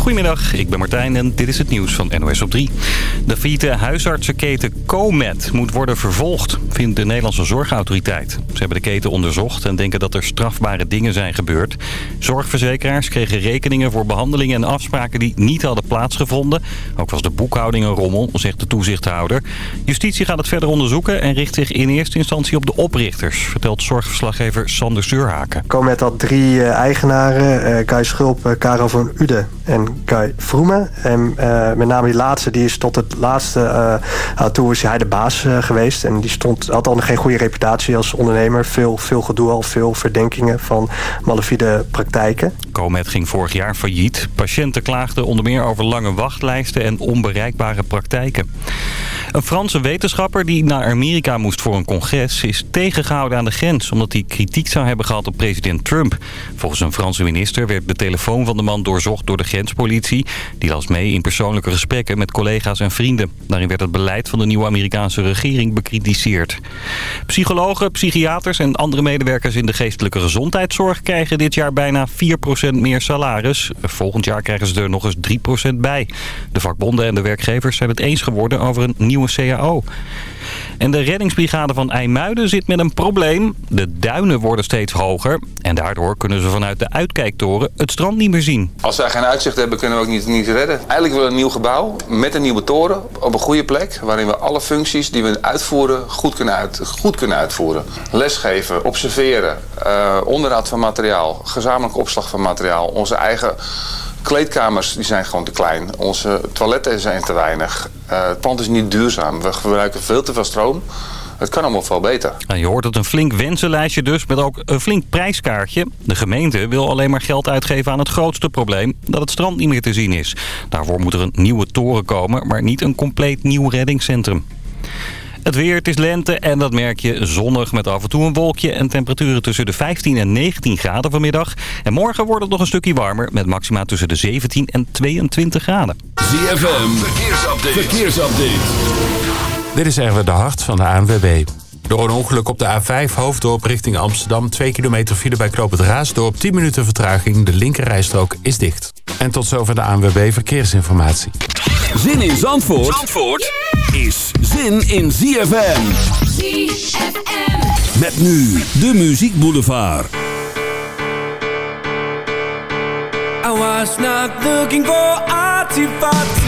Goedemiddag, ik ben Martijn en dit is het nieuws van NOS op 3. De failliete huisartsenketen Comet moet worden vervolgd, vindt de Nederlandse Zorgautoriteit. Ze hebben de keten onderzocht en denken dat er strafbare dingen zijn gebeurd. Zorgverzekeraars kregen rekeningen voor behandelingen en afspraken die niet hadden plaatsgevonden. Ook was de boekhouding een rommel, zegt de toezichthouder. Justitie gaat het verder onderzoeken en richt zich in eerste instantie op de oprichters, vertelt zorgverslaggever Sander Stuurhaken. Comet had drie eh, eigenaren, uh, Kai Schulp, uh, Karel van Ude en Kai Vroemen. En uh, met name die laatste, die is tot het laatste uh, toe hij de baas uh, geweest. En die stond, had al geen goede reputatie als ondernemer. Veel, veel gedoe al, veel verdenkingen van malafide praktijken. Comet ging vorig jaar failliet. Patiënten klaagden onder meer over lange wachtlijsten en onbereikbare praktijken. Een Franse wetenschapper die naar Amerika moest voor een congres... is tegengehouden aan de grens omdat hij kritiek zou hebben gehad op president Trump. Volgens een Franse minister werd de telefoon van de man doorzocht door de grenspolitie. Die las mee in persoonlijke gesprekken met collega's en vrienden. Daarin werd het beleid van de nieuwe Amerikaanse regering bekritiseerd. Psychologen, psychiaters en andere medewerkers in de geestelijke gezondheidszorg... krijgen dit jaar bijna 4% meer salaris. Volgend jaar krijgen ze er nog eens 3% bij. De vakbonden en de werkgevers zijn het eens geworden over een nieuwe CAO. En de reddingsbrigade van IJmuiden zit met een probleem. De duinen worden steeds hoger en daardoor kunnen ze vanuit de uitkijktoren het strand niet meer zien. Als wij geen uitzicht hebben kunnen we ook niet, redden. Eigenlijk willen we een nieuw gebouw met een nieuwe toren op een goede plek... waarin we alle functies die we uitvoeren goed kunnen, goed kunnen uitvoeren. Lesgeven, observeren, uh, onderhoud van materiaal, gezamenlijke opslag van materiaal... onze eigen kleedkamers die zijn gewoon te klein. Onze toiletten zijn te weinig. Uh, het pand is niet duurzaam. We gebruiken veel te veel stroom. Het kan allemaal veel beter. En je hoort het een flink wensenlijstje dus met ook een flink prijskaartje. De gemeente wil alleen maar geld uitgeven aan het grootste probleem. Dat het strand niet meer te zien is. Daarvoor moet er een nieuwe toren komen, maar niet een compleet nieuw reddingscentrum. Het weer, het is lente en dat merk je zonnig met af en toe een wolkje... en temperaturen tussen de 15 en 19 graden vanmiddag. En morgen wordt het nog een stukje warmer met maxima tussen de 17 en 22 graden. ZFM, verkeersupdate. verkeersupdate. Dit is Erwin de Hart van de ANWB. Door een ongeluk op de A5 hoofddorp richting Amsterdam... 2 kilometer file bij Knoop het Raasdorp, 10 minuten vertraging. De linkerrijstrook is dicht. En tot zover de ANWB Verkeersinformatie. Zin in Zandvoort, Zandvoort is zin in ZFM. ZFM. Met nu de Muziek Boulevard. I was not looking for artifacts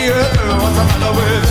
the. What's the matter with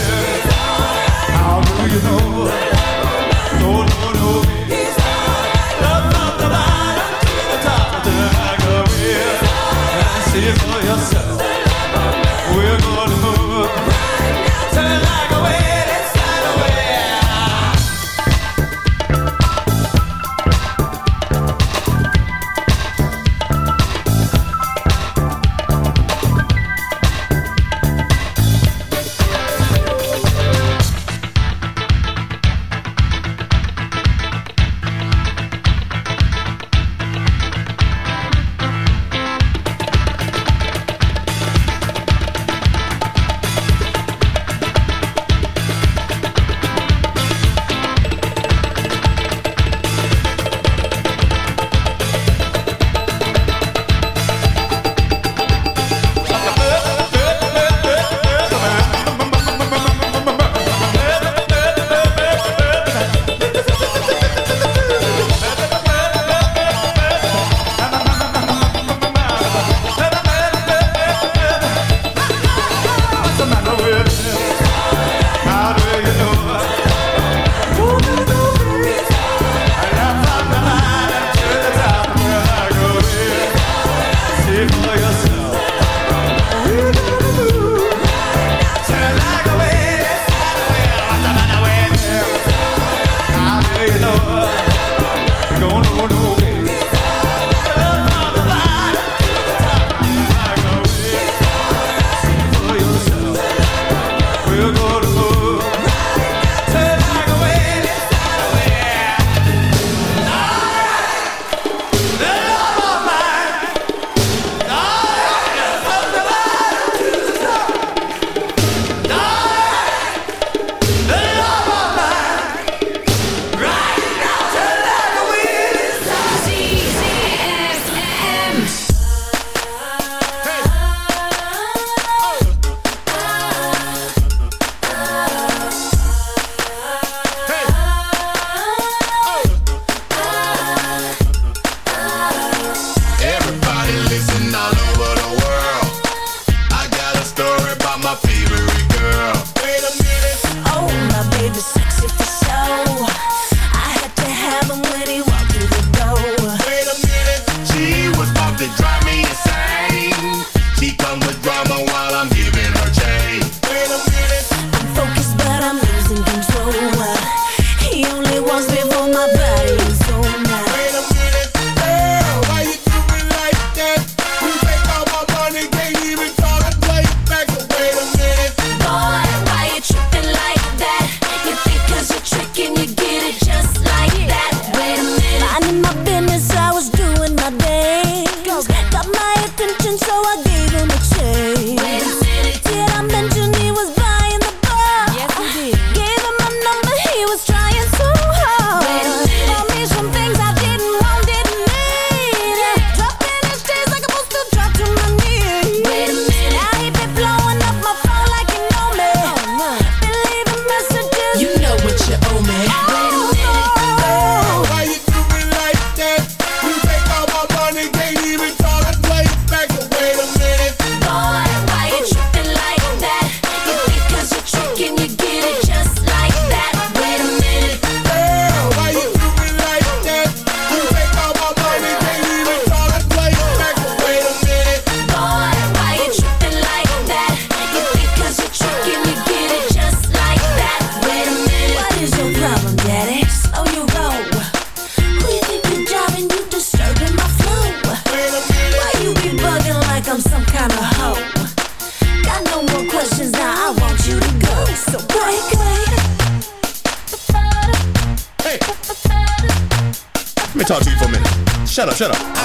Shut up.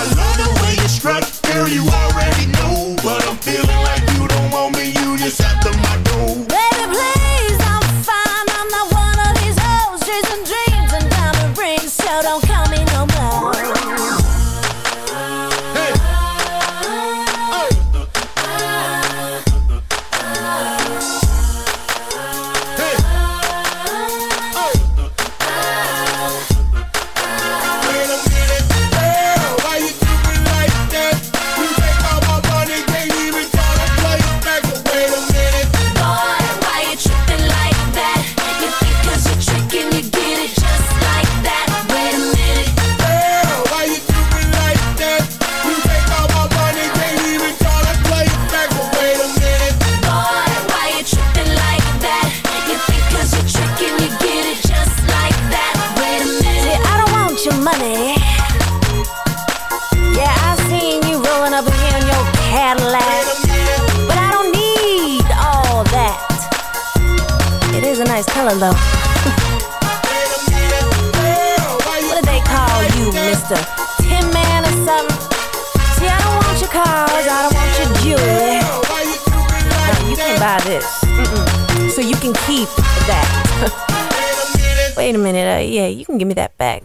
a tin man or something. See, I don't want your cars, I don't want your jewelry. No, you can't buy this. Mm-mm. So you can keep that. Wait a minute, uh, yeah, you can give me that back.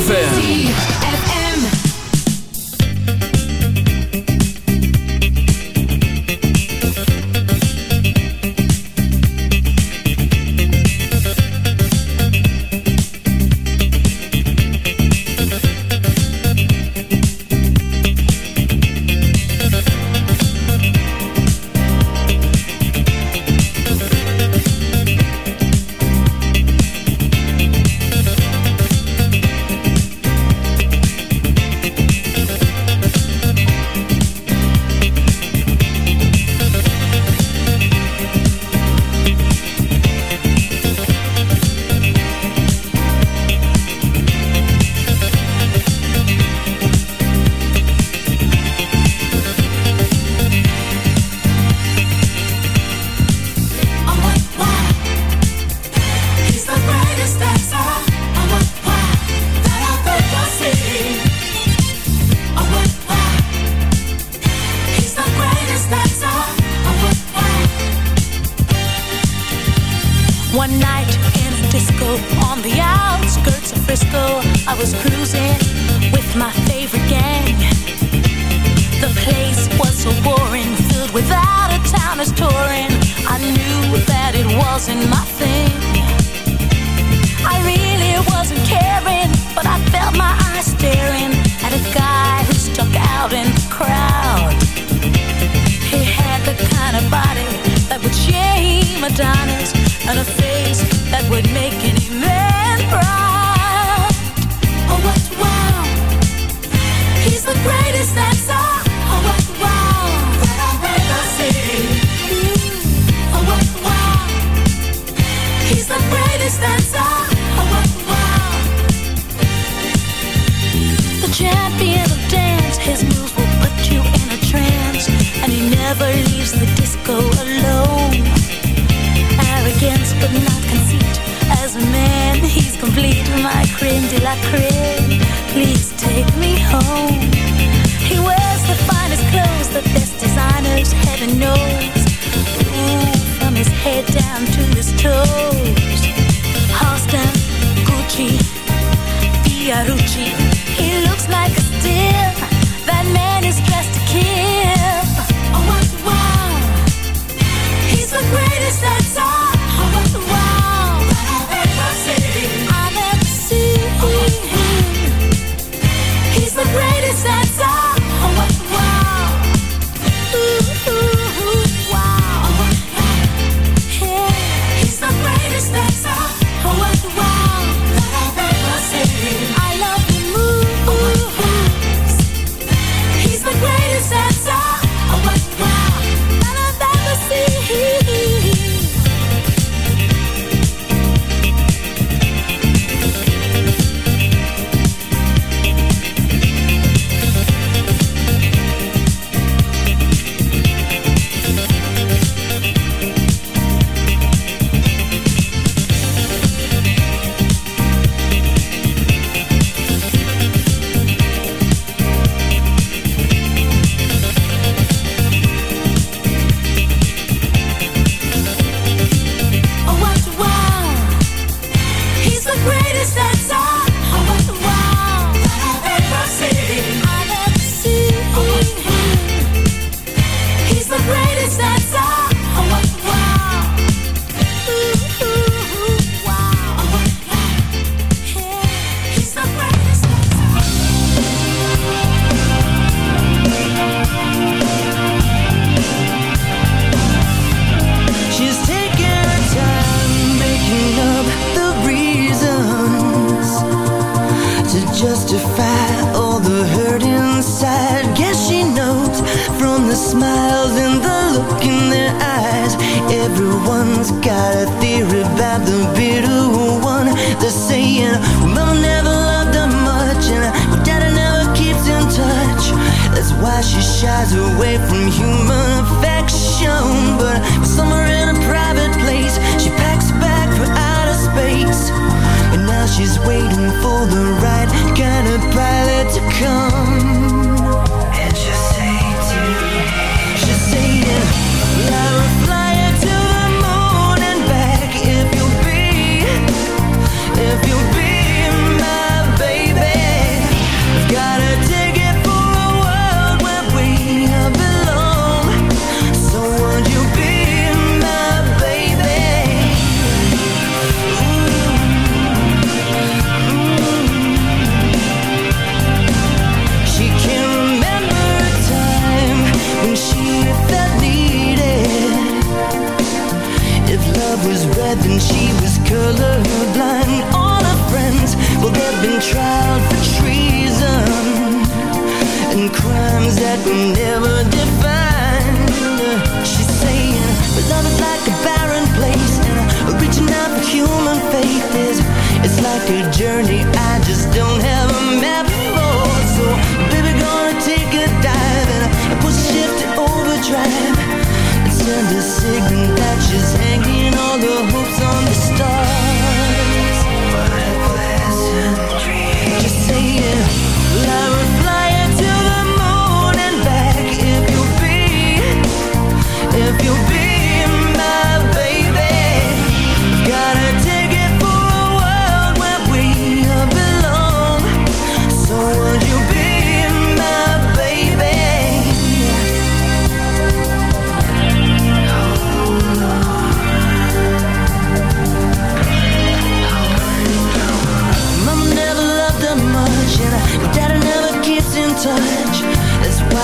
ZFM.